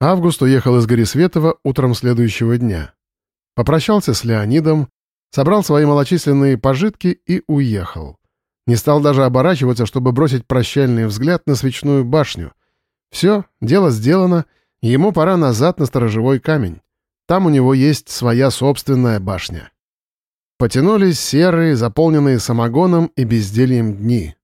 Август уехал из Горисветова утром следующего дня. Попрощался с Леонидом, собрал свои малочисленные пожитки и уехал. Не стал даже оборачиваться, чтобы бросить прощальный взгляд на свечную башню. Все, дело сделано, ему пора назад на сторожевой камень. Там у него есть своя собственная башня. Потянулись серые, заполненные самогоном и бездельем дни.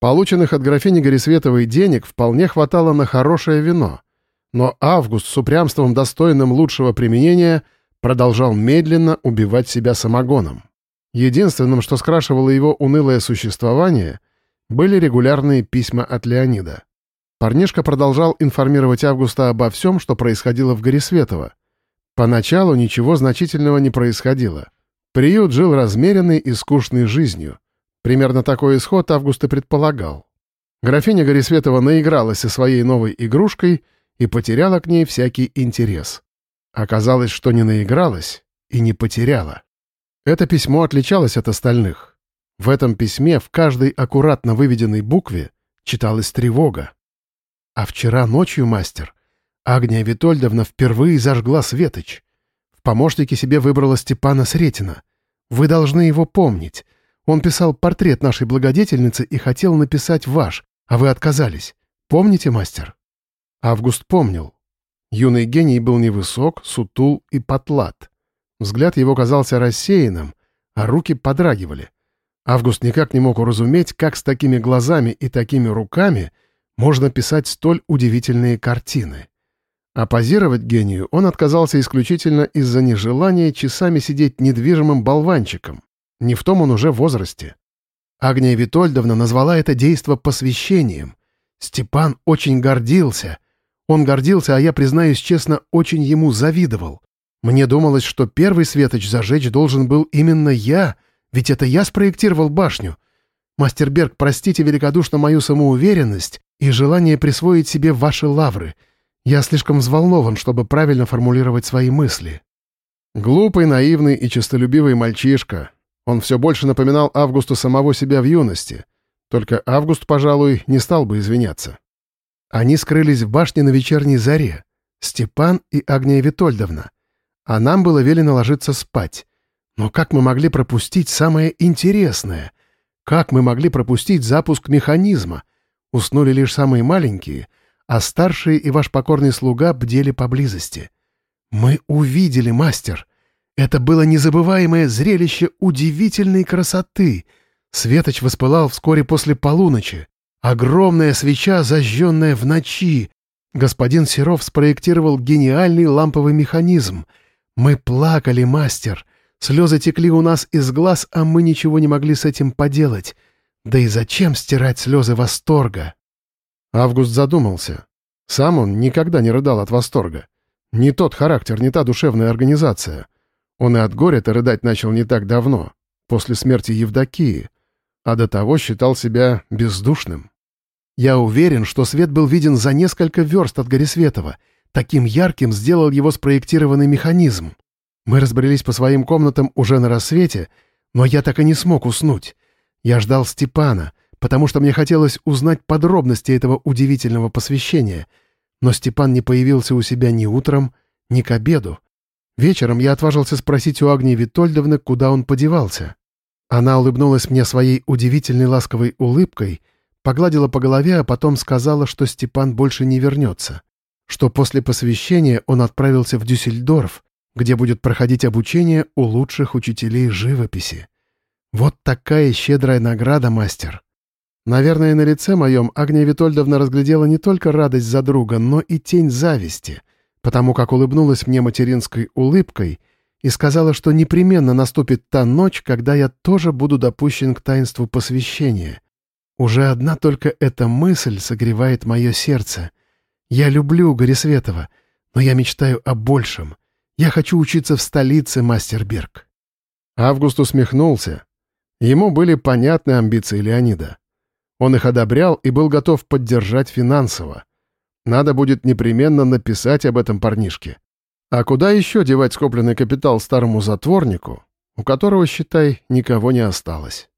Полученных от графини Горисветовой денег вполне хватало на хорошее вино — но Август с упрямством, достойным лучшего применения, продолжал медленно убивать себя самогоном. Единственным, что скрашивало его унылое существование, были регулярные письма от Леонида. Парнишка продолжал информировать Августа обо всем, что происходило в Горисветово. Поначалу ничего значительного не происходило. Приют жил размеренной и скучной жизнью. Примерно такой исход Август и предполагал. Графиня Горисветова наигралась со своей новой игрушкой — и потеряла к ней всякий интерес. Оказалось, что не наигралась и не потеряла. Это письмо отличалось от остальных. В этом письме в каждой аккуратно выведенной букве читалась тревога. А вчера ночью, мастер, Агния Витольдовна впервые зажгла светоч. В помощнике себе выбрала Степана Сретина. Вы должны его помнить. Он писал портрет нашей благодетельницы и хотел написать ваш, а вы отказались. Помните, мастер? Август помнил. Юный гений был невысок, сутул и потлат. Взгляд его казался рассеянным, а руки подрагивали. Август никак не мог уразуметь, как с такими глазами и такими руками можно писать столь удивительные картины. А позировать гению он отказался исключительно из-за нежелания часами сидеть недвижимым болванчиком. Не в том он уже возрасте. Агния Витольдовна назвала это действо посвящением. Степан очень гордился, он гордился, а я, признаюсь честно, очень ему завидовал. Мне думалось, что первый светоч зажечь должен был именно я, ведь это я спроектировал башню. Мастер Берг, простите великодушно мою самоуверенность и желание присвоить себе ваши лавры. Я слишком взволнован, чтобы правильно формулировать свои мысли». Глупый, наивный и честолюбивый мальчишка. Он все больше напоминал Августу самого себя в юности. Только Август, пожалуй, не стал бы извиняться. Они скрылись в башне на вечерней заре, Степан и Агния Витольдовна. А нам было велено ложиться спать. Но как мы могли пропустить самое интересное? Как мы могли пропустить запуск механизма? Уснули лишь самые маленькие, а старшие и ваш покорный слуга бдели поблизости. Мы увидели, мастер. Это было незабываемое зрелище удивительной красоты. Светоч воспылал вскоре после полуночи. Огромная свеча, зажженная в ночи. Господин Серов спроектировал гениальный ламповый механизм. Мы плакали, мастер. Слезы текли у нас из глаз, а мы ничего не могли с этим поделать. Да и зачем стирать слезы восторга? Август задумался. Сам он никогда не рыдал от восторга. Не тот характер, не та душевная организация. Он и от горя-то рыдать начал не так давно, после смерти Евдокии, а до того считал себя бездушным. Я уверен, что свет был виден за несколько верст от Горисветова. Таким ярким сделал его спроектированный механизм. Мы разбрелись по своим комнатам уже на рассвете, но я так и не смог уснуть. Я ждал Степана, потому что мне хотелось узнать подробности этого удивительного посвящения. Но Степан не появился у себя ни утром, ни к обеду. Вечером я отважился спросить у Агнии Витольдовны, куда он подевался. Она улыбнулась мне своей удивительной ласковой улыбкой — Погладила по голове, а потом сказала, что Степан больше не вернется. Что после посвящения он отправился в Дюссельдорф, где будет проходить обучение у лучших учителей живописи. Вот такая щедрая награда, мастер. Наверное, на лице моем Агния Витольдовна разглядела не только радость за друга, но и тень зависти, потому как улыбнулась мне материнской улыбкой и сказала, что непременно наступит та ночь, когда я тоже буду допущен к таинству посвящения. Уже одна только эта мысль согревает мое сердце. Я люблю Горисветова, но я мечтаю о большем. Я хочу учиться в столице, мастер Берг». Август усмехнулся. Ему были понятны амбиции Леонида. Он их одобрял и был готов поддержать финансово. Надо будет непременно написать об этом парнишке. А куда еще девать скопленный капитал старому затворнику, у которого, считай, никого не осталось?